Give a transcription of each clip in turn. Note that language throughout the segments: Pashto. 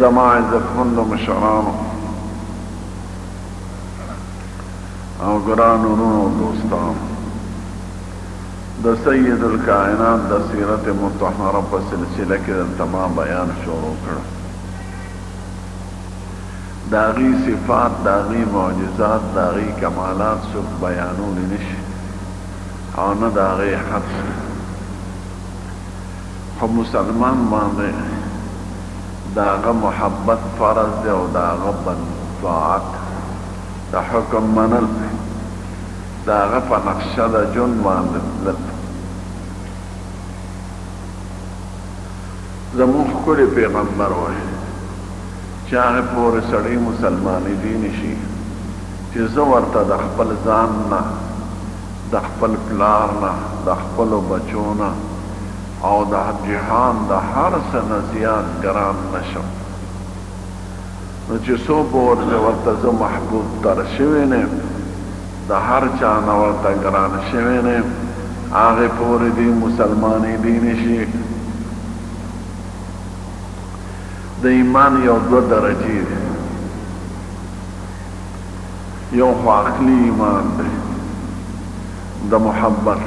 زما عزتمندو مشرانو او ګران ورونو دوستانو د سید الکائنات د سیرت مطهره په سلسله کې دلته ما بیان شروع کړ د هغې صفات د هغې معجزات د هغې کمالات څوک بیانولی نه شي او نه د هغې حد شي په مسلمان باندې د هغه محبت فرض دی او د هغه بندګي، طاعت، د حکم منل، د هغه په نقشه د ژوند باندې تلل. زموږ ښکلي پېغمبر وايي چې هغه پورې سړی مسلمانېدی نه شي چې زه ورته د خپل ځان نه، د خپل پلار نه، د خپلو بچو نه او د جهان د هر څه نه زیات ګران نه شم، نو چې څو به ورځې ورته زه محبوب تر شوی نه یم، د هر چا نه ورته ګران شوی نه یم، هغې پورې دې مسلمانې دې نه شي. د ایمان یو دوه درجې دي، یو خو عقلي ایمان دی د محبت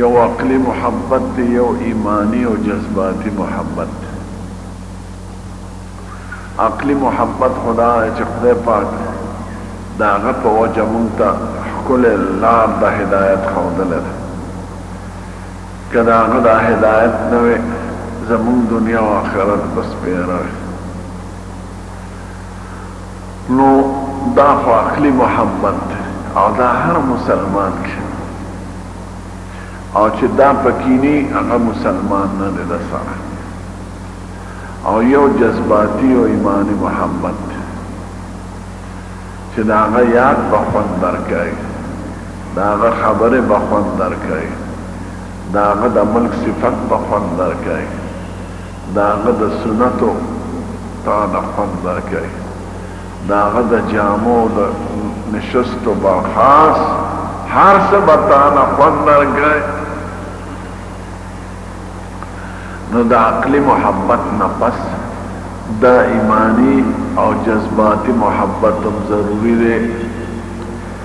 یو عقلي محبت دی یو ایماني او جذباتي محبت دی عقلي محبت خو دا دی چې خدای پاک د هغه په وجه مونږ ته ښکلی لار د هدایت ښودلی ده که د هغه دا هدایت نه وي زمونږ دنیا او آخرت به سپېره وي نو دا خو عقلي محبت دی او دا هر مسلمان کښې او چې دا پکې ني هغه مسلمان نه دی دسره او یو جذباتي او ایماني محبت دی چې دا هغه یاد به خوند درکوي دا هغه خبرې به خوند درکوي دا هغه د ملک صفت به خوند درکوي د هغه د سنتو تاله خوند درکوي، د هغه د جامو او د نشستو برخاست هر څه به تاله خوند درکوي، نو د عقلي محبت نه پس دا ایماني او جذباتي محبت هم ضروري دی.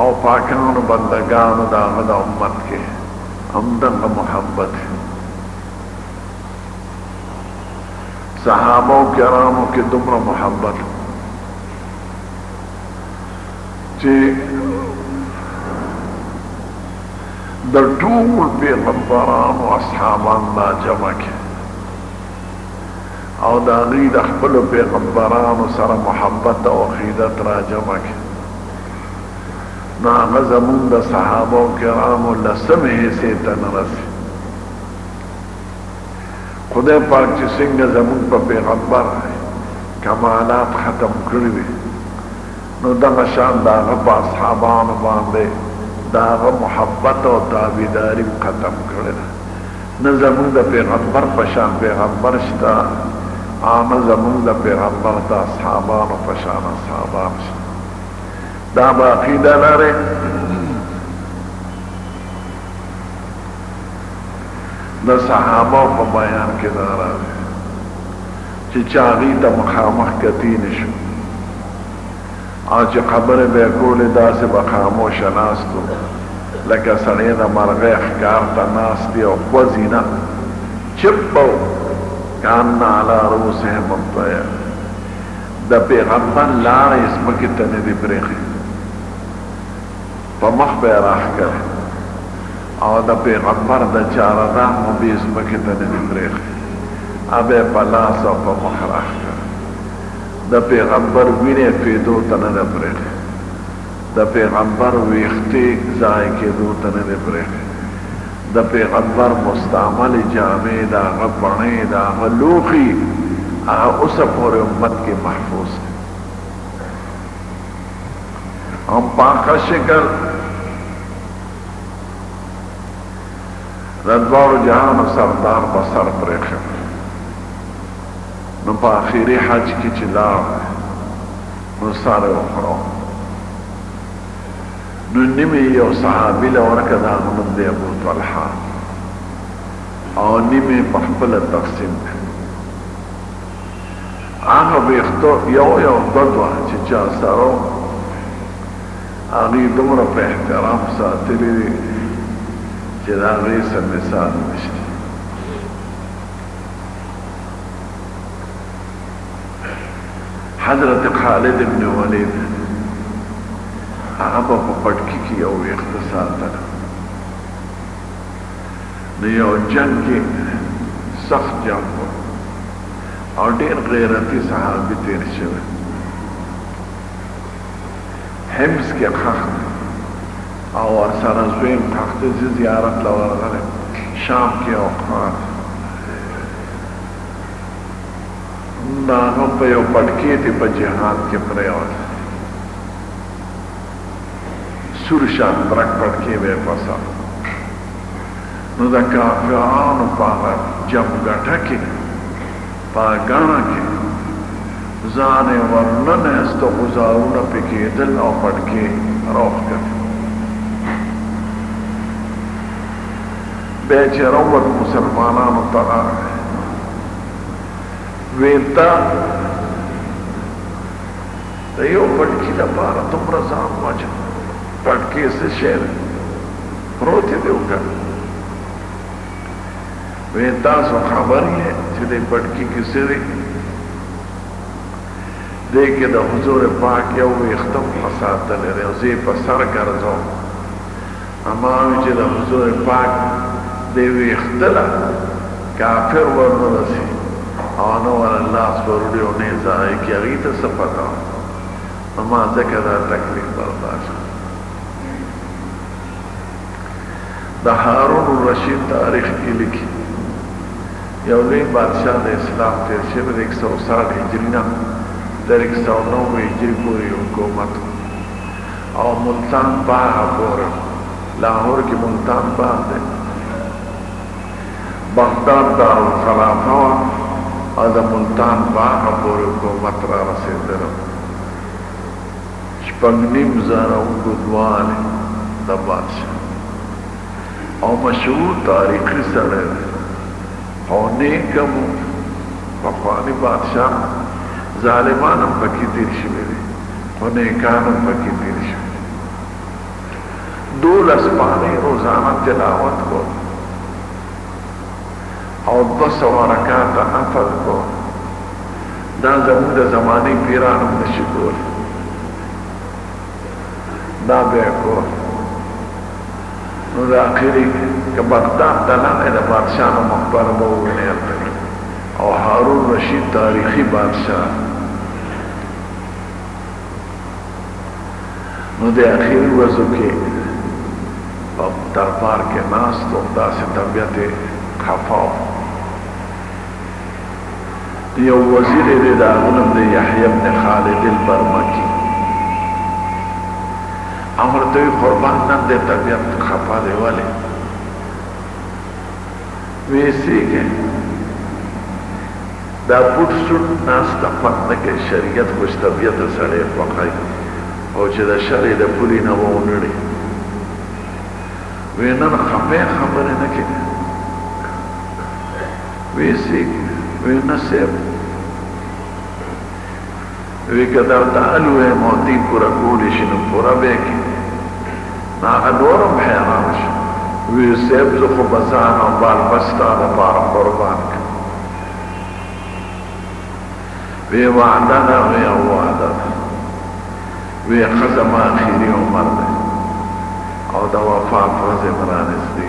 او پاکانو بندګانو د هغه د امت کې هم دغه محبت وي صحابه کرامو کې دومره محبت چې د ټول پیغمبرانو اصحابان دا جمع کې او د هغوی د خپلو پيغمبرانو سره محبت او عقيده تراجمع کړي نو هغه زمونږ د صحابه کرامو لسم حصې ته نه رسي خدای پاک چې څنګه زمونږ په پيغمبر کمالات ختم کړی وي نو دغه شان د هغه په اصحابانو باندې د هغه محبت او تابعداري ختم کړې ده نه زمونږ د پيغمبر په شان پيغمبر شته او نه زمونږ د پيغمبر د اصحابانو په شان اصحابان شته دا به عقيده لرې د صحابه په بیان کې دا راځي چې چاغي ته مخامخ کتی نشو او چې خبرې به یې کولې داسې به خاموشه ناست و لکه سړی د مرغۍ ښکار ته ناست وي او خوځي نه، چپ به و، کان علی رؤوسهم الطیر، د پېغمبر لاړه یې ځمکې ته نه دي پرېښې، په مخ به یې راښکلې او د پېغمبر د چاره دار مو بې ځمکې ته نه دي پرېښې، هغه به یې په لاس او په مخ راښکل. د پېغمبر وینه پېدو ته نه ده پرېښې، د پېغمبر وېښتې ضایع کېدو ته نه دې پرېښې، د پېغمبر مستعملې جامې، د هغه بڼې، د هغه لوښي هغه اوسه پورې امت کې محفوظ دي او په هغه شکل د دواړو جهانو سردار به سر پرېښی وای. نو په اخیري حج کې چې لاړ نو سر یې وخوړو نو نیم یې یو صحابي له ورکه د هغه نوم دی ابو طلحه او نیم یې په خپله تقسیم کړ هغه ویښتو یو یو دوه دوه چې چا سره و هغوی دومره په احترام ساتلي دي چې د هغې څه مثال نشته حضرت خالد ابن ولید هغه په پټکی کې یو ویخته ساته نو یو جنگ کې سخت جنگ او ډیر غیرتی صحابي تیر شوی حمص کې خښ دی او ورسره زویم خښ دی، زه زیارت له ورغلی یم، شام کې یو ښار دی، نو هغه په یو پټکې تې په جهاد کې پرېوت، سور شان برک پټکې به یې په سر و، نو د کافرانو په هغه جمګټه کې. په ګڼه کې ځان یې ورننیست، خو ځارونه پرې کېدل او پټکې راوښکتې. بیا چې راووت، مسلمانانو ته راغی، ویل ته د یو پټکي لپاره دومره ځان وژنې؟ پټکی څه شی دی؟ پروت دی او که وې تاسو خبر یې چې دې پټکي کې څه دي؟ دې کې د حضور پاک یو ویښته پښه ساتلې دی او زه په سر ګرځوم اما وی چې د حضور پاک دې ویښته له کافر ورنه رسي او نه ور الله سپروړي او نه ځای کې هغه ته څه پتا اما ځکه دا تکلیف برداشت د هارون الرشید تاریخ کې لیکي، یو لوی بادشاه د اسلام تېر شوی د اېک سوه ساټ هجري نه تر اېک سوه نوي هجري پورې یو حکومت و او ملتان باغ پورې و. لاهور کې ملتان باغ دی. بغداد دارالخلافه وه او د ملتان باغ پورې حکومت رارسېدلی و. شپږ نیم زره اوږدوالی د بادشاه او مشهور تاریخي سړی دی او نیکه مو پخواني بادشاه ظالمان هم پکې تیر شوي دي خو نیکان هم پکې تیر شوي دي دولس پانې روزانه تلاوت کوم او دوه سوه رکعته نفل کو دا زموږ د زمانې پیران هم نشي کولی دا به یې کو نو د اخري که بغداد ته لاړی د بادشاه مقبره به ووینې هلته او هارون رشید تاریخي بادشاه نو د اخیری ورځو کې په دربار کې ناست و داسې طبیعت خفا و یو وزیر دی د هغه نوم دی یحیی ابن خالد البرمکی امر ته قربان نن د طبیعت خفا دی ولی ویسیږي دا پټ سوټ ناست ته خوند نه کوي شريعت خوش طبيعته سړی خوښوي او چې د شرعې د پولې نه وونړي وي نن خپه خبرې نه کوي وي سي وي نه صيب وی که درته حل وی موتی پوره کولی شی نو پوره به یی کی نو هغه نور هم حیران شو وی صیب زه خو به ځان او بال بچ ستا لپاره قربان کړم وی وعده ده وی او وعده ده وی ښه زما اخیری عمر دی او د وفات ورځ هم رانږدې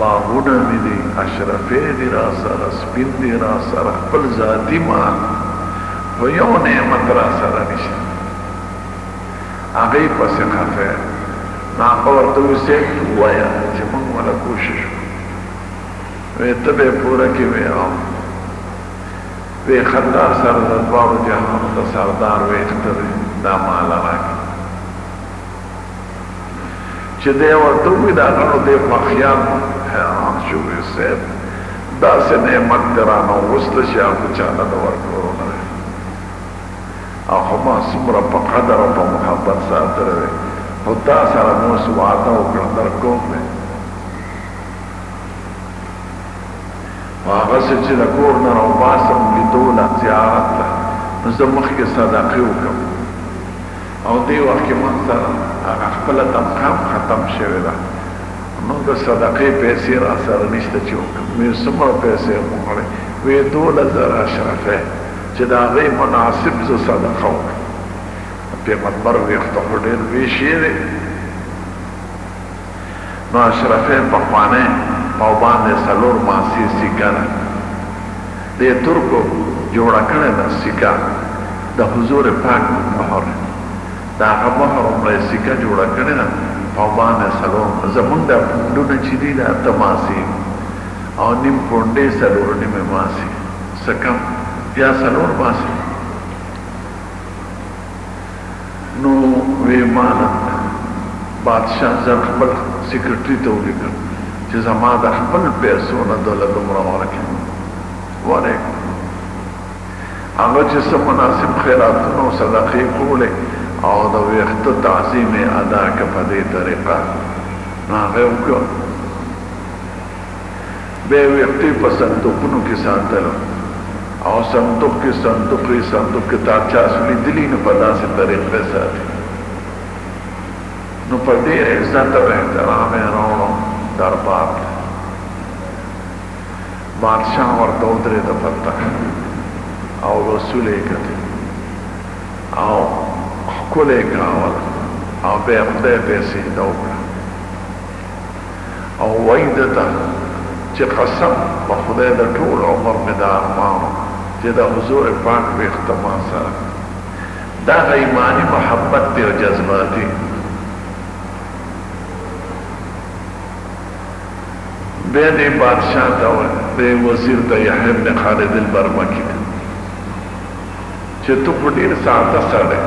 باغونه مې دي اشرفې دي راسره سپين دي راسره خپل ذاتي مال خو يو نعمت راسره نشته هغې پسې خفه يم نو هغه ورته وويل صيب ته ووايه چې موږ وله کوشش وکړو وې ته به پوره کې وې او وې خطار سره د دواړو جهانو د سردار وې اختر دا مال راکړي چې دی ورته ووایي د هغه نو دی خوښیان وو حیران شو ویې ویل صاحب داسې نعمت دې رانه وغوسته چې هغه چا نه د ورکړو نه دی هغه ما څومره په قدر او په محبت ساتلی دی خو تا سره مو اوس وعده وکړه درکوم دی خو هغسې چې د کور نه راوباسم لیدو له زیارت له نو زه مخکې صدقې وکړم او دې وخت کې موږ ته هغه خپله تنخوا هم ختم شوې ده موږ د صدقې پیسې راسره نشته چې وکړم وې څومره پیسې مو غواړې وې دوله زره اشرفه چې د هغې مناسب زه صدقه وکړم پیغمبر وې خو ته خو ډېر وې شې دی نو اشرفې پخوانې او باندې څلور ماسې سیکه ده دې ترکو جوړه کړې ده سیکه د حضور پاک مهر د هغه مهر عمره سیکه جوړه کړې ده او باندې څلور زمونږ د پونډونه چې دي دا اته ماسې او نیم پونډې څلور نیمې ماسې څه کم یا څلور ماسې نو وې مانه کړه. بادشاه زر خپل سیکرټري ته ولیکل چې زما د خپل پیسو نه ده له دومره ورکه ورې کړه. هغه چې څه مناسب خیراتونه او صدقې کولې او د ویښته تعظیم یې ادا که په دې طریقه نو هغه وکړ. به یې وېښتې په صندوقونو کې ساتلو او صندوق کې صندوق یې صندوق کې تا چا څه لیدلي نو په داسې طریق به یې ساتي نو په ډېر عزت او احترام یې راوړو دربار ته بادشاه ورته ودرېده په تخت او رسول یې کتل او ښکلی کاوله او بیا خدای پیسې ته وکړه او وايي ده ته چې قسم په خدای ده ټول عمر مې دا ارمان و چې ده حضور پاک وېښته ما سره دا هغه ايماني محبت دی او جذباتي بيا دې بادشاه ته وه دې وزير ته يحيی بن خالد البرمکي ته چې تو خو ډېر ساده سړی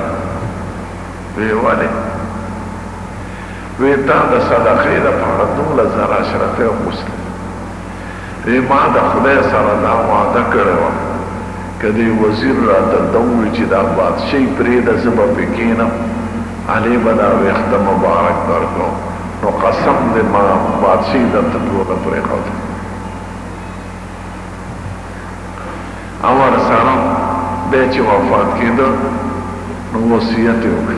وې ولې وې تا د صدقې لپاره دومره زر اشرفې اغوستې وې ما د خدای سره دا وعده کړې وه که دې وزیر راته دا ووې چې دا بادشاهي پرېږده زه به پې کېنم علې به دا وېښته مبارک درکوم نو قسم دې ما بادشاهي درته ټوله پرېښوده او ورسره دی چې وفات کېده نو وصیت یې وکړ.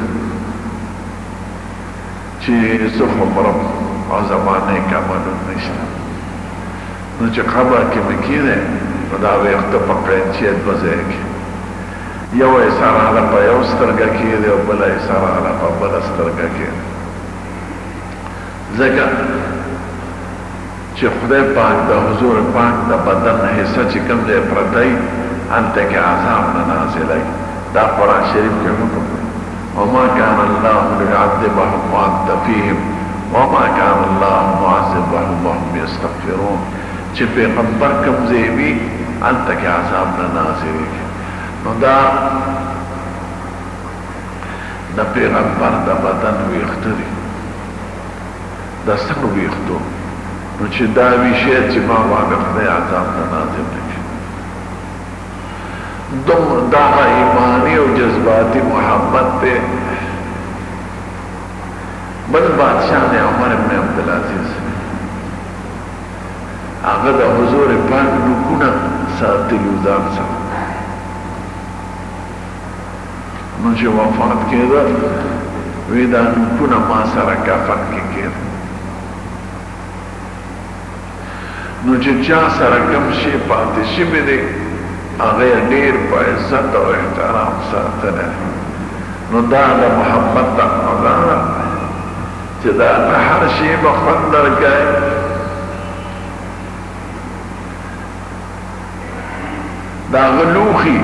چی زه خو مرم او زما نیک عملون نشته نو چی قبر کی می کینی نو دا ویښته په قینچی دوه ځایه کی یو یی سراله په یو سترګه کی دی او بله یی سراله په بله سترګه کی دی ځکه چه خدای پاک د حضور پاک د بدن حصه چه کوم ځای پرته وی هلته کی عذاب نه نازلوی دا قرآن شریف کی حکم دی وما کان الله لیعذبهم وانت فیهم وما کان الله معذبهم وهم یستغفرون چه پیغمبر کوم ځای وی هلته کی عذاب نه نازلیږی نو دا د پیغمبر د بدن ویښته دی. دا څنګه ویښتو نو چی دا وی شاید چی ما باندې خدای عذاب نه نازل نکړي دوم دا ایمانی او جذباتی محبت ته بل بادشاہ دی عمر ابن عبدالعزیز هغه د حضور پاک نکونه ساتلو ځان سره نو چې وفات کېده وې دا نوکونه ما سره کفن کې کېد نو چې چا سره کم شي پاتې شوي دي هغه ډېر په عزت او احترام ساتلی دی نو دا د محبت تقاضا ده چې دا ته هر شی به خوند درکوي د هغه لوښي،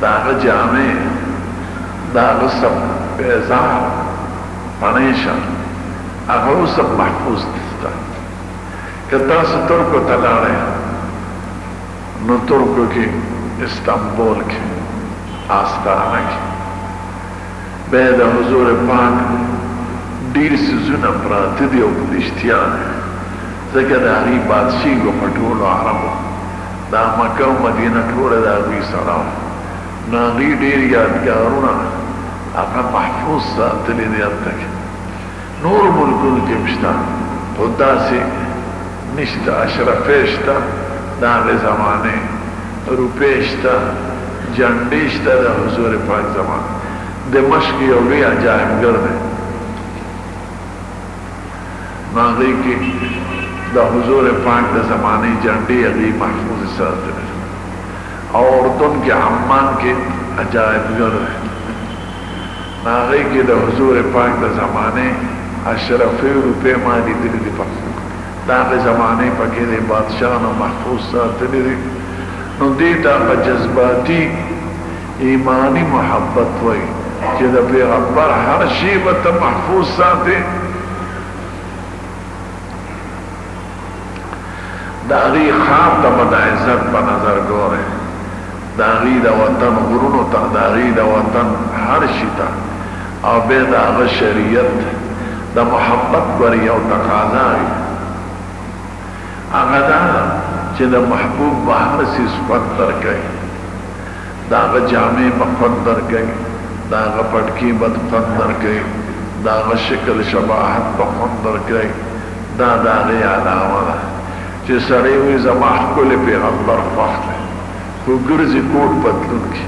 د هغه جامې، د هغه سب پېزار، پڼې شه، هغه او سب محفوظ دلته. که تاسو ترکو ته لاړئ، نو ترکو کې، استانبول کې، آستانه کې، بیا د حضور پاک ډیر څیزونه پراته دي او په رښتیا ځکه د هغوی بادشی وه په ټولو عربو دا مکه او مدینه ټوله د هغوی سره وه نو هغوی ډیر یادګارونه هغه محفوظ ساتلی دی هلته نورو ملکونو کې هم شته خو داسې نشته اشرفې شته د هغې زمانې روپې شته جنډې شته د حضور پاک زمانې دمشق یو لوی عجایب ګر دی نو هغې کې د حضور پاک د زمانې جنډې هغې محفوظې ساتلې دي او اردن کې عمان کې عجایب ګر دی. نه هغه کې د حضور پاک د زمانې اشرفې روپې ما لیدلې دي په د هغې زمانې په کې دې بادشاهانو محفوظ ساتلې دي نو دې ته هغه جذباتي ایماني محبت وایي چې د پیغمبر هر شی به ته محفوظ ساتې د هغوی ښار ته به د عزت په نظر ګورې، د هغوی د وطن غرونو ته، د هغوی د وطن هر شي ته او بیا د هغه شریعت د محبت ګورې، یو تقاضا وي، هغه دا ده چې د محبوب به هر څیز خوند درکوي، د هغه جامې به خوند درکوي، د هغه پټکي بد خوند درکوي، د هغه شکل شباهت به خوند درکوي. دا د هغې علامه ده چې سړی وایي زما ښکلی پیغمبر خوښ دی خو ګرځي کوټ پتلون کې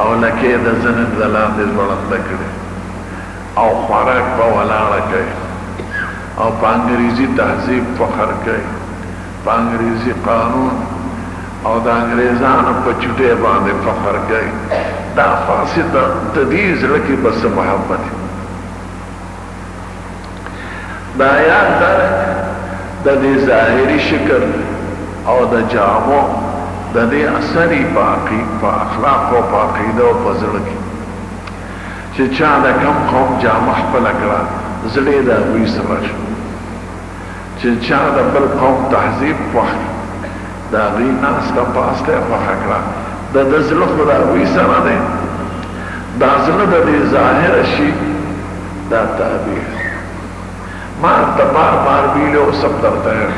او لکه یې د ظلم ځلاندې ځوړنده کړې او خوراک په ولاړه کوي او په انګریزي تهذیب فخر کوي په انګریزي قانون او د انګریزانو په چټۍ باندې فخر کوي دا فاسده د دې زړه کې به څه محبت وي د عیان درک د دې ظاهري شکل او د جامو د دې اثر يي په اخلاقو او په عقیده او په زړه کې چې چا د کوم قوم جامه خپله کړه زړۀ د هغوي سره شو. چې چا د بل قوم تهذيب خوښ کړ، د هغوی ناسته پاسته يې خوښه کړه، د ده زړه خو د هغوی سره دی، دا زړه د دې ظاهر شي، دا تعبير دی. ما درته بار بار ويلي اوس هم درته وايم،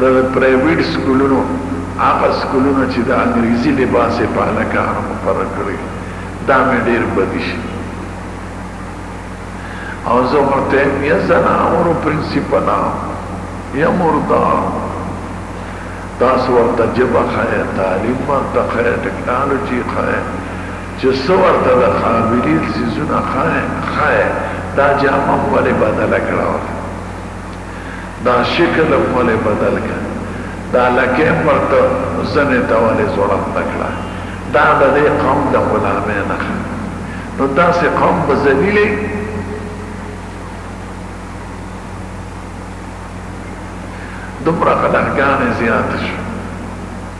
د پرائيويټ سکولونو، هغه سکولونو چې د انګريزي لباس يې په هلکانو مقرر کړی، دا مې ډېر بدي شي. او زه ورته یم یا ځناورو پرنسیپلان یا مردار تاسو ورته ژبه ښایه تعلیم ورته ښایه ټکنالوژي ښایه چې څه ورته د قابلیت څیزونه ښایه دا جامه مو ولې بدله کړه ورته دا شکل هم ولې بدل کړ؟ دا لکۍ پر ده زنې ته ولې ځوړنده کړه؟ دا د دې قوم د غلامۍ نښه ده. نو داسې قوم به ذلیلې دومره غلهګانې زیاتې شوې.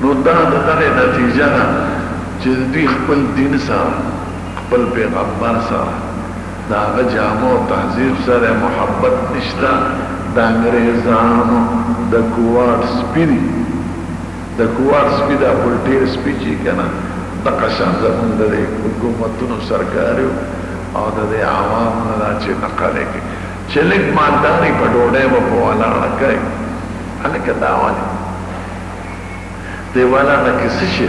نو دا د دغې نتیجه ده چې دوی خپل دین سره، خپل پیغمبر سره، د هغه جامه او تهذیب سره محبت نشته، د انګریزانو د کوارډ سپي دي، د کوارډ سپي دا پلټیر سپي چي کنه دقه شان زموږ د دې حکومتونو سرکاریو او د دې عوامو نه دا چي نقل یې کوي چي لږ مالداري په ډوډۍ به په ولاړه کوي هلکه دا ولي؟ دی وال هغه کیسه چی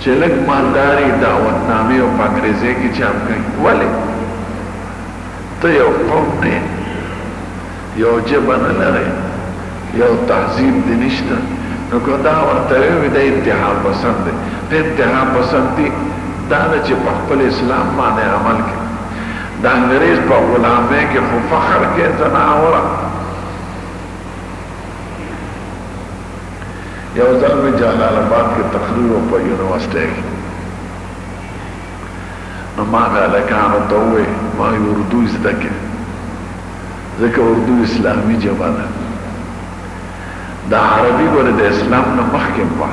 چی لږ مالداری دعوت نامی او په انګریزی کی چاپ کړی ولی ته یو قوم نه یو جبه نه لری یو تهذیب دی نشته نو که دا ورته وی دا انتها پسند دی ته انتها پسند دی دا ده چې په خپل اسلام باندې عمل کې د انګريز په غلامۍ کې خو فخر کې زناوره یو ځل مې جلال آباد کې تقریر و په یونیورسټۍ کې نو ما د هلکانو ته ووې ما یې اردو زده کې ځکه اردو اسلامي ژبه ده د عربي ګوره د اسلام نه مخکې وه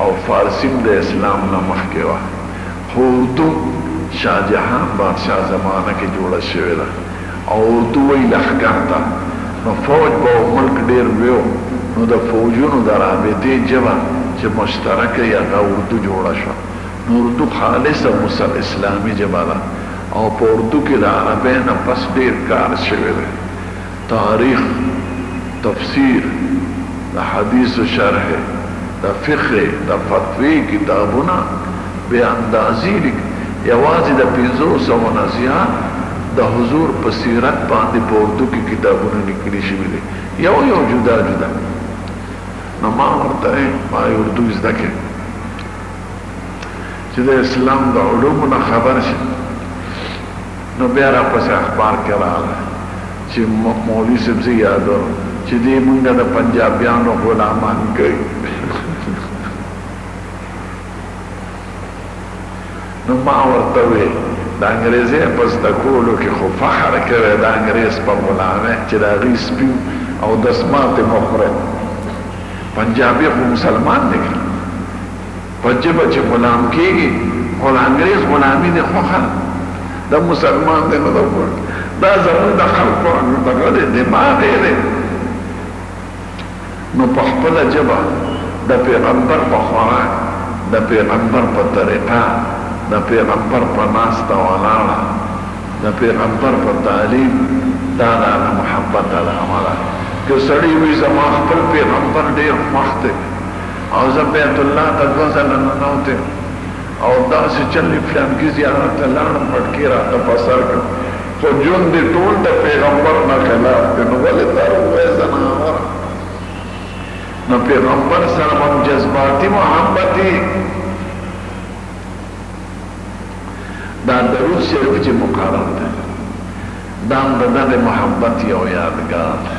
او فارسي هم د اسلام نه مخکې وه اردو شاه جهان بادشاه زمانه کې جوړه شوې ده او اردو وایي لښکر ته نو فوج به او ملک ډېر لوی و نو د فوجونو د رابطې ژبه چې مشترکه یې هغه اردو جوړه شوه نو اردو خالصه مسل اسلامي ژبه ده او په اردو کې د عربۍ نه پس ډېر کار شوی دی. تاریخ، تفسیر، د حدیثو شرح، د فقه، د فتوی کتابونه بې اندازې دي، یوازې د پنځو سوو نه زیات د حضور په سیرت باندې په اردو کې کتابونه لیکل شوي دي، یو یو جدا جدا، نو ما ورته وایي اردو زده کړئ چې د اسلام د علومو نه خبر شئ. نو بیا راپسې اخبار کې راغله چې مولوي صاحب زه یادوم چې دې مونږ د پنجابیانو غلامان کړي نو ما ورته وې د انګريزي په زده کولو کې خو فخر کړی د انګريز په غلامه چې د هغې سپي او دسمال ته مه خورئ پنجابي خو مسلمان دی که په ژبه چې غلام کېږي خو د انګرېز غلامي دې خوښه ده د مسلمان دې نه ده خوښه دا زموږ د خلکو دغه دی دماغ یې دی نو په خپله ژبه د پېغمبر په خوراک د پېغمبر په طریقه د پېغمبر په ناسته ولاړه د پېغمبر په تعلیم دا د هغه محبت علامه ده که سړی وي زما خپل پېغمبر ډېر خوښ دی او زه بیت الله ته دوه ځله ننوتم او داسې چل مې فلانکي زیارت ته لاړم پټکې راته په سر کړ خو ژوند دې ټول د پیغمبر نه خلاف دی نو ولې دا روغه ځناوره نو پیغمبر سره به هم جذباتي محبت یې دا درود شریف چې مقرر دی دا هم د ده د محبت یو یادګار دی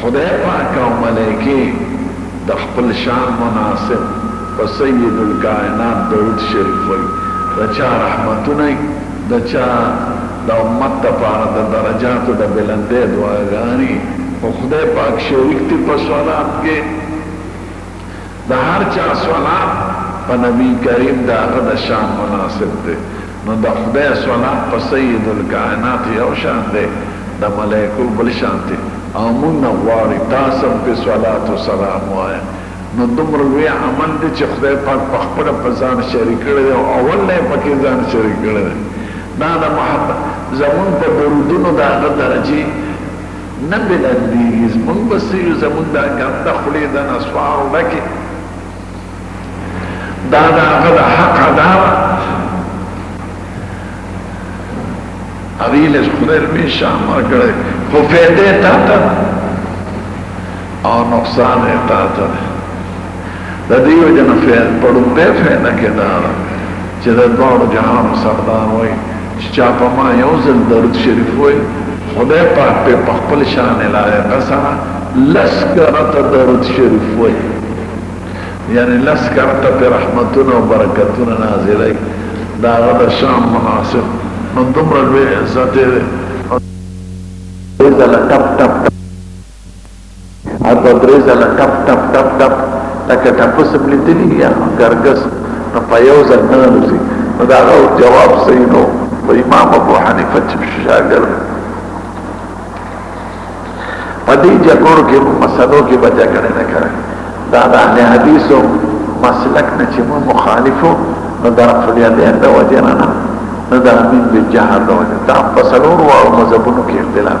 خدای پاک او ملائکې د خپل شان مناسب په سيد الکائنات درود شريف وايي، د چا رحمتونه يي د چا د امت لپاره د درجاتو د بلندۍ دعاګانې يي، خو خدای پاک شريک دي په صلات کې. د هر چا صلات په نبی کریم د هغه د شان مناسب دی نو د خدای صلات په سید الکائنات یو شان دی د ملائکو بل شانتی او موږ نه غواړی تاسو هم پرې صلات او سلام ووایئ نو دومره لوی عمل دی چې خدای پاک په خپله په ځان شریک کړی دی او اول نه یې پکې ځان شریک کړی دی دا د محمد زموږ په درودونو د هغه درجې نه به لندیږی زمونږ به څه یو زمونږ دا ګنده خولی ده نسوارو ډکی دا د هغه د حق ادا ده هغه له خدای می شامر کړی خو فیده تا ته او نقصان تا ته د دې وجه نه فعل په ړومبۍ فعله کې دا ده چې د دواړو جهانو سردار وایي چې چا په ما یو ځل درود شریف وویل خدای پاک پې په خپل شان لایقه سره لس کرته درود شریف وایي یعنی لس کرته پې رحمتونه او برکتونه نازلوي د هغه د شان مناسب نو دومره لوی عزت دی او دې ته له ټپ ټپ هلته درې ځله ټپ ټپ ټپ ټپ لکه ټپس هم لیدلي یا ګرګس نو په یو ځل نه ننوځي نو د هغه جواب صحیح نه و امام ابو حنیفه چې شاګرد په دې جګړو کې مسلو کې به جګړه نه کوي دا د اهل حدیثو مسلک نه چې مو مخالفو نو دا فلیا دې د وجه نه نه دا امین به جهاد وجه دا په سلور واړو مذهبونو کې اختلاف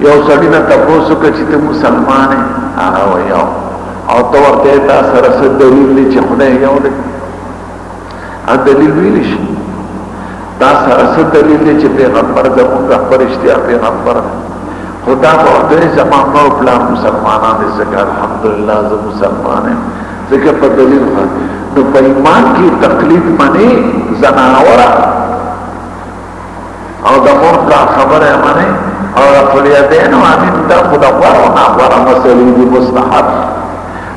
یو سړی نه تاسو که چې ته مسلمان یې هغه ویاو او ته ورته تا سره څه دلیل دی چې خدای یو دی ا دلیل ویل شي تا سره څه دلیل دی چې پیغمبر زموږ خبر اشتیا پیغمبر خدا ورته زما نو پلان مسلمانان دې څنګه الحمدلله زه مسلمان یم ځکه په دلیل خو نو په ایمان کې تقلید منی زناوره او د مور پلار خبره یې منئ او د قلیدین او امین دا خو د غوره او ناغوره مسلې دي مستحب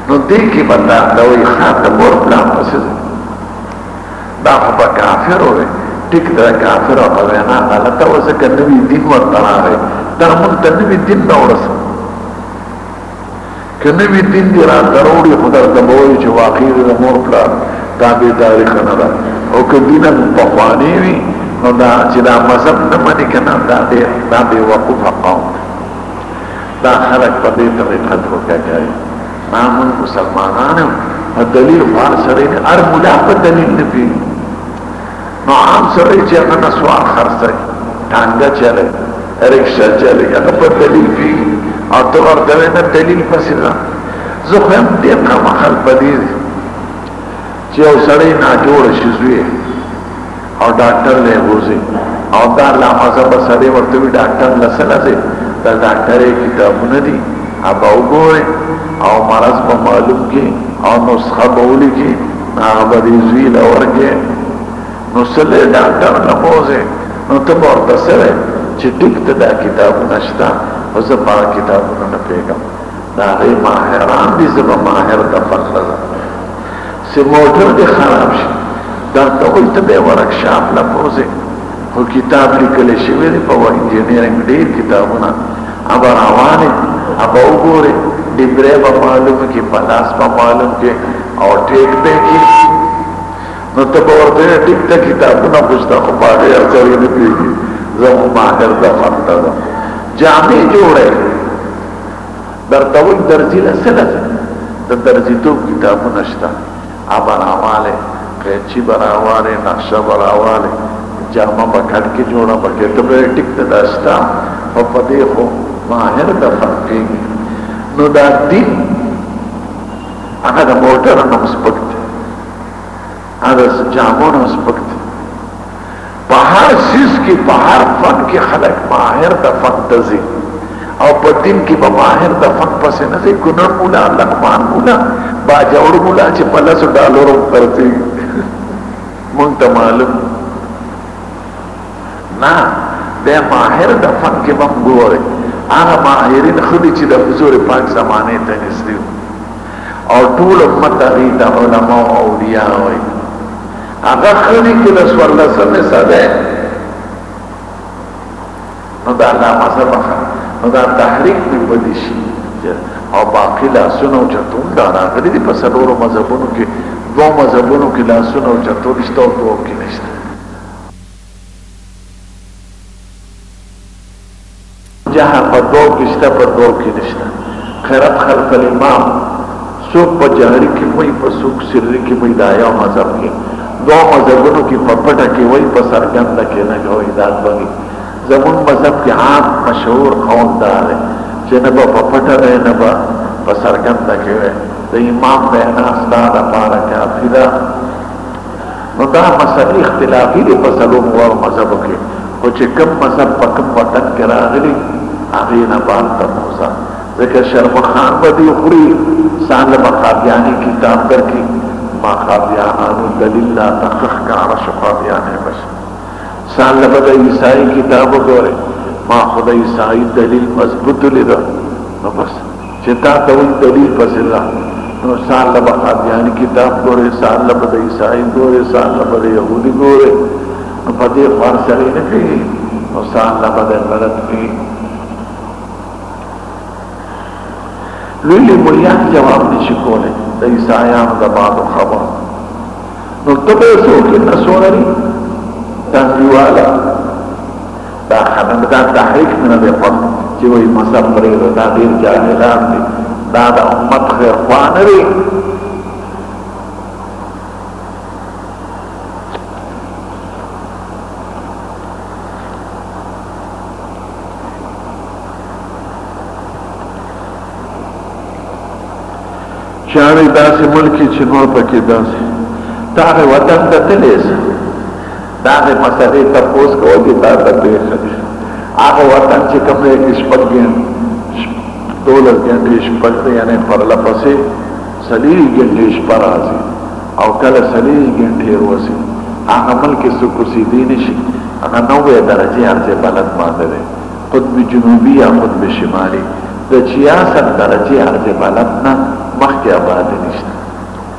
نو دې کې به دا د وایي ښه د مور پلار پسې دا خو به کافر وي ټیک دا کافر او وینا غلطه و ځکه نوی دین ورته راغی دا مونږ ته نوی دین نه ورسه که نوی دین دې راته راوړي خو درته به وایي چې واقعي دې د مور پلار تابعداري ښه نه ده او که دین هم پخوانی وي نو دا چې دا مذهب نه مني که نه دا ډېر دا بې وقوفه قوم دی دا خلک په دې طریقه دوکه کوي ما مونږ مسلمانان یو په دلیل خو هر سړی هر ملا په دلیل نه پوهېږي نو عام سړی چې هغه نسوار خرڅوي ټانګه چلی رکشه چلی هغه په دلیل پوهېږي او ته ورته وایې نه دلیل پسې ځه زه خو هم ډېر کمعقل په دې دی چې یو سړی ناجوړه شي زوی او ډاکټر له یې بوځي او دا لا مذهبه سړی ورته وي ډاکټر له څه نه ځې د ډاکټرې کتابونه دي هغه وګورئ او مرض به معلوم کړي او نسخه به ولیکي هغه به دې زوی له ورکې نو سلې ډاکټر نه بوځې نو ته به ورته څه وایې چې ټیک ته دا کتابونه شته خو زه په هغه کتابونه نه پوهېږم د هغې ماهران دي زه به ماهر ته فخره ځم چې موټر دې خراب شي درته وایي ته به یې ورکشاپ له بوځې خو کتاب لیکل شوی دی په انجینرینګ ډیر کتابونه اب روانه اب وګوره ډیګری به معلوم کی پلاس به معلوم کی او ټیټ به کی نو ته به ورته ټیک ته کتابونه پوښتنه خو په هغه ارزوي نه پیږي زمو ماهر د فنته ده جامع جوړه درته وي درځي له سره د درځي تو کتابونه شته ا به راوالې، قیچي به راوالې، نقشه به راوالې، جامه به کټ کې جوړه به کې، ته به یې ټیک ته دا ستا په په دې خو ماهر ته فرقېږي. نو دا دین هغه د موټرو نه هم سپک دی، هغه د جامو نه هم سپک دی، په هر څیز کی په هر فن کی خلک ماهر د فن ته ځی او په دین کی به ماهر د فن پسی نه ځی کونړ مولا لقمان مولا باجوړ مولا چی په لسو ډالرو خرڅی مونږ ته معلوم نه د ماهر د فن کې بم ګوري هغه ماهرین خدي چې د حضور پاک زمانه ته نږدې او ټول امت هغه د علما او اولیاء وي هغه ښه دي که د څوارلسمې صدۍ نو دا لا مزه بخه نو دا تحریک مې بدي شي او باقي لاسونه او چتون دا راغلي دي په څلورو مذهبونو کې دوه مذهبونو کې لاسونه او چتون شته او دوه کې نشته جهر په دوو کې شته په دوو کې نشته قرات خلف الامام څوک په جهري کې وایي په څوک سري کې وایي دا یو مذهب کې دو مذهبونو کې په پټه کې وای په سرګنده کې نه کوي دا بږي زمون مذهب کې عام مشهور قول دا دی چې نه په پټه دی نه په سرګنده کې وای د امام بیان استا د پاره کافی ده نو دا مسئلې اختلافي دي په څلورو واړو مذهبو کې خو چې کوم مذهب په کوم وطن کې راغلي هغې نه بار ته مه وځه ځکه شرمخان به دې خوري ځان له به قادیاني کتاب درکړي ما قادیانانو دلیل لا تخخ کاره شو قادیانې به شي ځان له به د عیسایي کتاب وګورې ما خو د عیسایي دلیل مضبوط لیده نو بس چه تاته وی دلیل پسی ځه نو سال له به قادیانی کتاب ګوره سال له به د عیسائی ګوره سال له به د یهودی ګوره نو په دې خوار سړی نه پیږي نو سال له به د غلط پیږي لوی مریان جواب نشي کولی د عیسایانو د بعضو خبرو نو ته به څوک نه سوري تنګیواله دا خلک دا تحریک نه دی خوښ چې وایي مذهب پرېږده دا ډېر جاهلان دي دا د امت خیرخوا نه دی چاړې داسې ملک چې نور پکې داسې دا وطن ته تللی داغه مسلې تپوس کوو چې دا ته پېښه شي هغه وطن چې کوم ځای کې شپږ دولس ګنټې شپه یعنې پرله پسې څلېرش ګنټې شپه راځي او کله څلېرش ګنټې روځي هغه ملک څه کوسېدی نه شي هغه نوې درجې هر ځای بلد باندې دی قطب جنوبي یا قطب شمالي د چیاسر درجې هر ځای بلد نه مخکې آباد نشته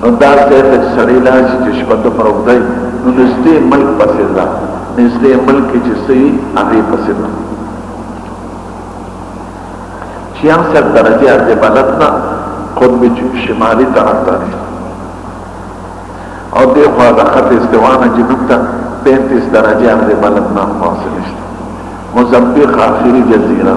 نو دا ځای ته چې سړی لاړ شي چې شپه دومره اوږده وي نو نږدې ملک پسې ځه نږدې ملک کې چې څه وي هغې پسې ځه چې هم سر درجه ارض بلد نه قطب شمالي طرف ته دی او دې خوا د خط استوا نه جنوب ته پینتیس درجه ارض بلد نه خواصل شته مزمبیق آخری جزیره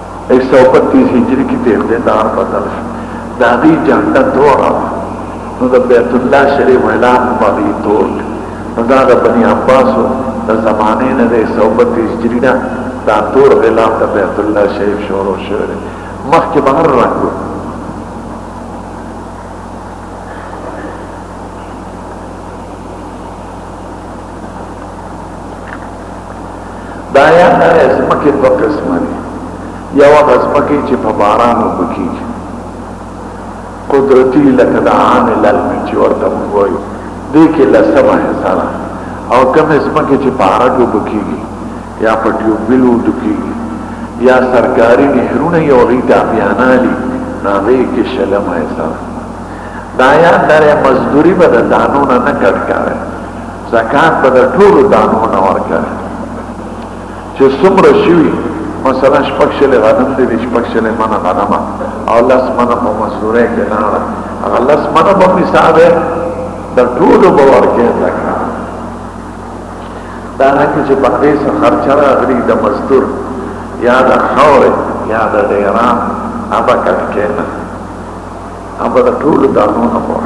ایک سوه او پنځوس هجري کې په اقتدار بدل شو د هغوی جنډه توره وه نو د بیت الله شریف اعلان هم هغوی تور کړ نو دا د بني عباسو د زمانې نه د ایک سوه او پنځوس هجري نه دا تور غلاف د بیت الله شریف شروع شوی دی مخکې به هر رنګ و دا یا نه ځمکه دوه قسمه دي یو هغه ځمکه چې په باران اوبه کېږي قدرتي لکه د عامې للمې چې ورته موږ وایو دې کې لسمه حصه ده او کومې ځمکې چې په عرګ اوبه کېږي یا په ټیوبویل اوبه کېږي یا سرکاري نهرونه یې هغوی ته بیانالي نو هغې کې شلمه حصه ده دا یاد لره مزدوری به د دانو نه نه کټ کوي زکات به د ټولو دانو نه ورکړي چې څومره شوي مثلا شپږ شلې غنم دی وي شپږ شلې منه غنم او لس منه په مزدورۍ کې لاړه هغه لس منه به حساب د ټولو به ورکړي زکات دا نه چې په دې سره خرچه راغلي د مزدور یا د خاورې یا د ډیران هغه کټ کېنه هغه د ټولو دانو نه غوړ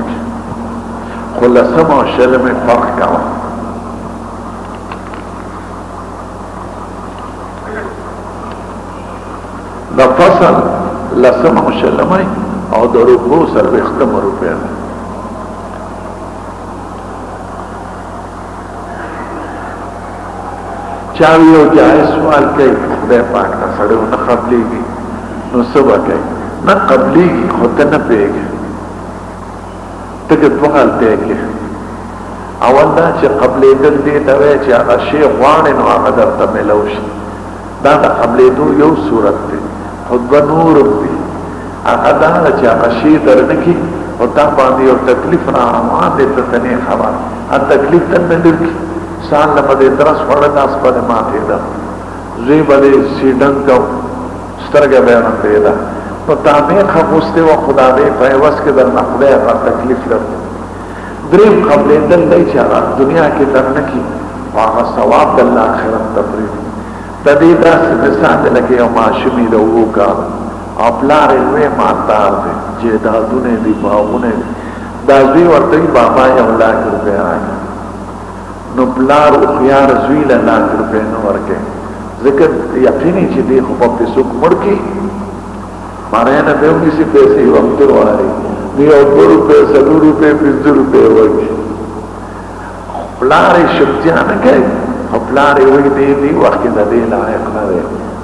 خو لسم او شلم فرق کاوه د فصل لسم او شلم او د روپو سره وختم روپې چاوی یو جائز سوال کوي خدای پاک ته سړی نه قبليږي نو سبا کوي نه قبليږي خو ته نه پیږي ته کې په حال پیږي اول دا چې قبلې دل دې ته وای چې هغه شی غواړي نو هغه درته ملو شي دا د قبلېدو یو صورت دی خو دوه نور هم دي هغه دا ده چې هغه شی درنه کړي او تا باندې یو تکلیف را روان دی ته ته نه خبر هغه تکلیف ته نه لر کړي سهار له به دې درس خوړه لاس به دې ماتېده زوی به دې سیډن کو سترګه به یې رنګېده نو تا مې خغوستې وه خو د هغې په عوض کې درنه خدای هغه تکلیف لرو دریم قبلېدل دی چې هغه دنیا کې درنه کی او هغه ثواب د الله آخرت ته پرېږدي د دې داسې مثال دی لکه یو ماشوم یې د اوو کالو او پلار یې لوی مالدار دی جایدادونه یې دي باغونه یې دي دا زوی ورته وایي بابا یو لاک روپۍ راکړه نو پلار هوښیار زوی له لاک روپۍ نه ورکوي ځکه یقیني چې دی خو په پیسو مړ کی معنی نه به ونیسي پیسې به هم ترې واخلي نو یو دوه روپۍ څلور روپۍ پنځه روپۍ وایي پلار یې شرطیا نه کوي خو پلار یې وایي دی دې وخت کې د دې لایق نه دی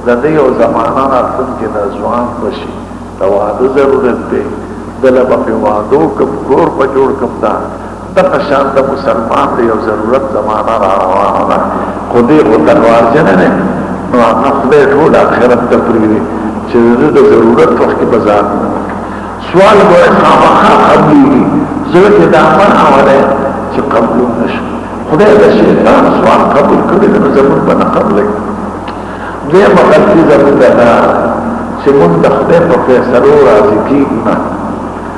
د دې یو زمانه راتلونکې د ځوان بشي د واده ضرورت دی دله به پې واده وکړم کور به جوړ کړم دا دغه شان د مسلمان د یو ضرورت زمانه را روانه ده خو دی خو تلوارجن دی نو هغه خدای ټول آخرت ته پرېږدي چې د ده د ضرورت وخت کې به ځان سوال به خامخا قبلېږي زړه کې دا امن راولی چې قبول نه شي خدای د شیطان سوال قبول کړی دی نو زمونږ به نه قبلوي دویمه غلطي زمونږ ده چې مونږ د خدای په فیصلو راضي کېږو نه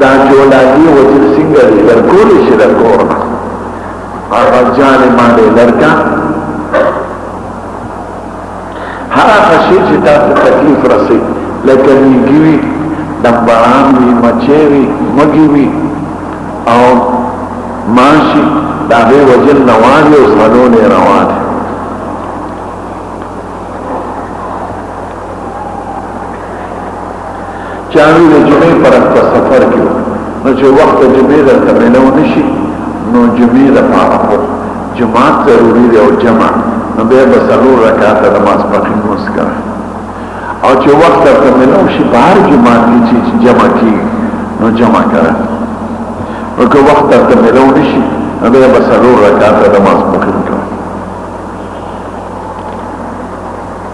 دا جولاګي وزیر څنګه دی درکول شي د کور نه هغه جان مالې لرکا هر هغه شي چې تاسو تکلیف رسي لکه نیګوي دمبران وي مچې وي مګي وي او ماشي دا به وجل روان یو سالونه روان چاوی د جمعې پر په سفر کې نو چې وخت د جمعې د تملو نشي نو جمعې د پاره خو جماعت ضروري دی او جمع نو به به څلور رکعات د نماز پکې موس کړه او چې وخت د تملو شي په هر جماعت کې چې جمع کی نو جمع کړه نو که وخت د تملو نشي نو به به څلور رکعات د نماز پکې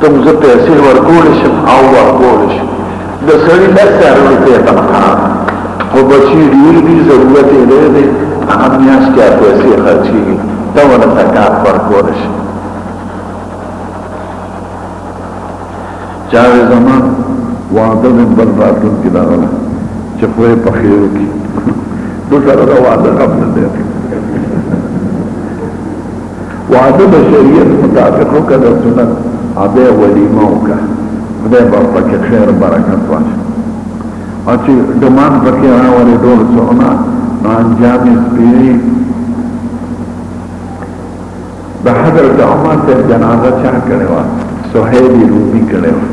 کوم زه پیسې ورکول شم او ورکول شم د سړي لس زره روپۍ تنخواه ده خو بچي ډېر دي ضرورت یې دی دی هغه میاشت کې پیسې خرچېږي ته ورته زکات ورکول شي چا وې زما واده مې بل راتلونکي دغه ده چې خدای په خیر وکړي دلته د واده غم نه دی واده د شریعت مطابق وکړه د سنت ابه ولیمه وکړه خدای به پکې خیر برکت واچي او چې ډمان پکې راولې ډول څونه نو انجام یې سپیری د حضرت عمر صاحب جنازه چا کړې وه صهیب رومي کړې وه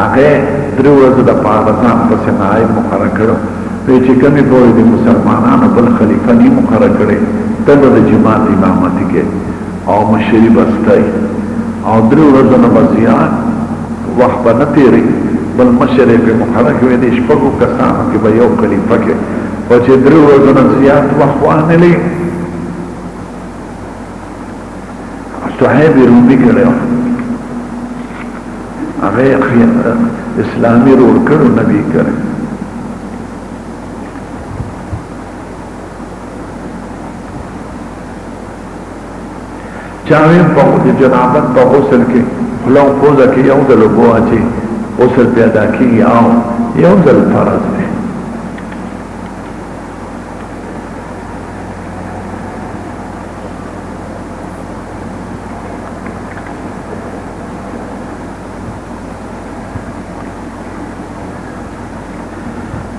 هغه درې ورځو د پاره ځان پسې نائب مقرر کړ او وې چې کمې پورې د مسلمانانو بل خلیفه نۀ مقرر کړې ته به د جماعت امامتي کئ او مشري به ستا ئې او درې ورځو نه به زیات وخت به نۀ تېرئ بل مشر ئې پۀ مقرر کړ وې دې شپږو کسانو کښې به یو خلیفه کئ خو چې درې ورځو نه زیات وخت وانۀ لې. صحیح بیرونی کړی و هغه اسلامي روړ کړو نبی کړی چاوی په جنابت په غسل کې خلو پوزه کې یو د لوبو اچي غسل پیدا کیږي او یو ځل فرض دی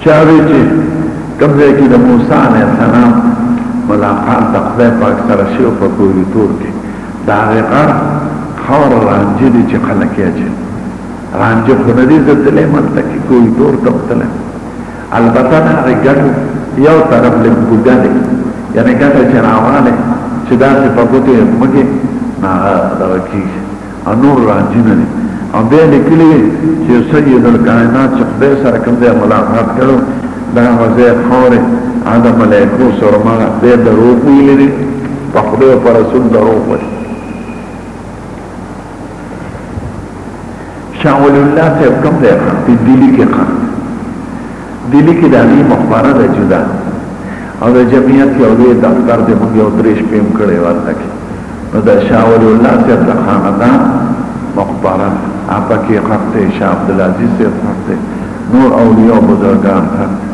چاوی چې کوم ځای کې د موسی علیه السلام ملاقات د خدای پاک سره شو په کوری تور کې دا هغه خور رانجه دي چې خلک یې چې رانجه خو نه دي زتلې ملته کې کوی تور ته وتلې البته د هغې ګټو یو طرف لږ ګوډه دی، یعنې ګټه چې راوالی چې داسې په ګوتو یې مږې نو هغه دغه کېږي او نور راضي نه دي او بیا یې لیکلي دي چې سیدالکائنات چې خدای سره کوم ځای ملاقات کړی و د هغه ځای خاورې هغه د ملایکو سرمه ده دی دروغ ویلي دي په خدای او په رسول دروغ وایي شاه ولی الله صاحب کوم ځای ښخ دی دلی کې ښخ دلی کې د هغې مقبره ده جدا او د جمعیت یو لوی دفتر دی موږ یو درې شپې هم کړی و هلته کې نو د شاه ولی الله صاحب د خاندان مقبره هغه کې ښخ دی شاه عبدالعزیز صاحب ښخ دی نور اولیاء او بزرګان ښخ دی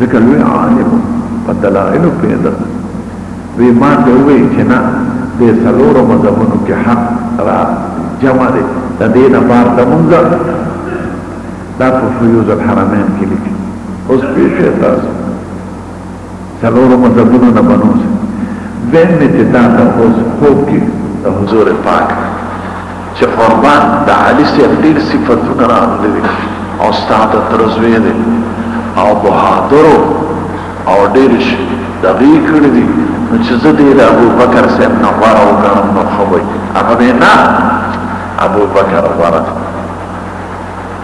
ځکه لوی عالم و، په دلائلو پوهېده. وي ما ته وویل چې نه، دې څلورو مذهبونو کې حق را جمع دی، د دې نه بار ته مونږ دا په فیوض الحرمین کې لیکي. اوس پوه شوئ تاسو؟ څلورو مذهبونو نه بنوځي. دویم مې چې تا ته اوس خوب کې د حضور پاک چه قربان د علي صیب ډیر صفتونه راغلي دي او ستا د تره زوی دی او بهادر و او ډیر دغه یې کړي دي نو چه زه دې د ابوبکر صیب نه غوره وګڼم نو ښه به وي هغه وی نه ابوبکر غوره دی.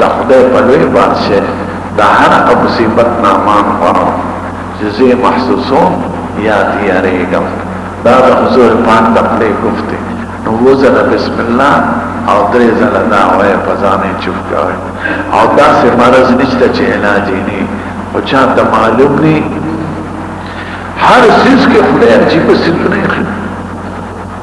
د خدای په لوی بادشاهۍ د هر هغه مصیبت نه امان غواړم چې زه یې محسوسوم یا تیارېږم. دا د حضور پاک د خولې ګفت دی، نو اووه ځله بسم الله او درې ځله دا وایه په ځان یې چوپ کوی او داسې مرض نشته چې علاج یې نه خو چاته معلوم نه هر څیز کې خدای عجیبه څیزونه ایښي دي.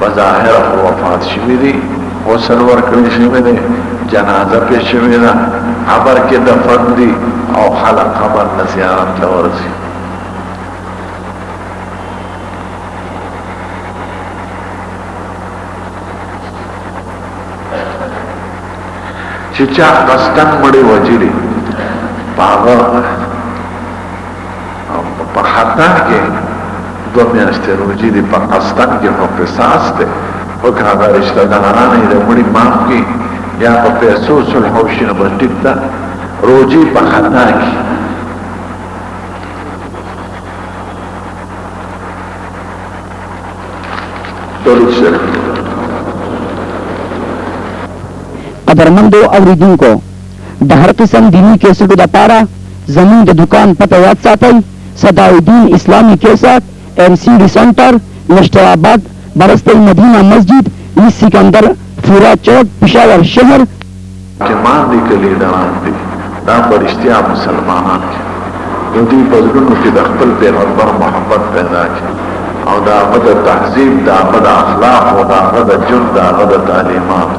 په ظاهره خو وفات شوي دي، غسل ورکړل شوی دی، جنازه پرې شوې ده، قبر کې دفن دي او خلک قبر له زیارت له ورځي. چې چا قصداً مړی وژلی په هغه او په خطر کې دوه میاشتې روژې دي په قسطن کې خو قصاص دی خو که هغه رشته داران یې د مړي معاف کړي یا په پیسو صلح وشي نو بس ټیک ده روژې په خطا کې درود شریف قدرمندو اوریدونکو د هر قسم دیني کیسټو د پاره زمونږ د دوکان پته یاد ساتئ، صداالدین اسلامي کیسټ، ایم سي ډي سنټر، لشکر آباد، برسته مدینه مسجد، مس سکندر فورا چوک، پشاور شهر. که مان دي که ليډران دي دا په رشتيا مسلمانان دي نو دوی په زړونو کي د خپل پيغمبر محبت پيدا کړي او د هغه د تهذيب د هغه د اخلاقو د هغه د ژوند د هغه د تعليماتو